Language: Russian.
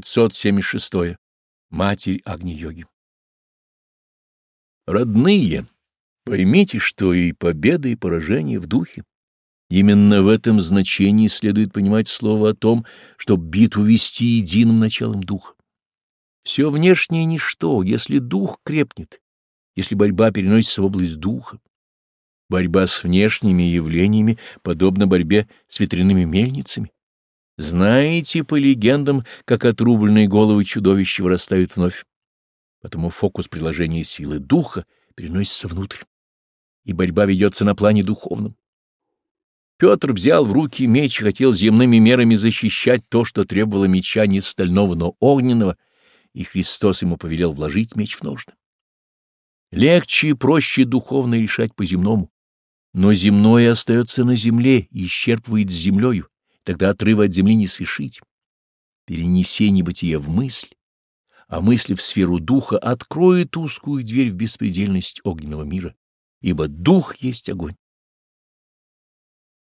576. -е. Матерь Агни-йоги. Родные, поймите, что и победа, и поражение в духе. Именно в этом значении следует понимать слово о том, чтобы битву вести единым началом духа. Все внешнее ничто, если дух крепнет, если борьба переносится в область духа. Борьба с внешними явлениями подобна борьбе с ветряными мельницами. Знаете по легендам, как отрубленные головы чудовища вырастают вновь. поэтому фокус приложения силы духа переносится внутрь, и борьба ведется на плане духовном. Петр взял в руки меч и хотел земными мерами защищать то, что требовало меча не стального, но огненного, и Христос ему повелел вложить меч в ножны. Легче и проще духовно решать по-земному, но земное остается на земле и исчерпывает землею Тогда отрыва от земли не свершить. Перенесение бытия в мысль, а мысли в сферу духа откроет узкую дверь в беспредельность огненного мира, ибо дух есть огонь.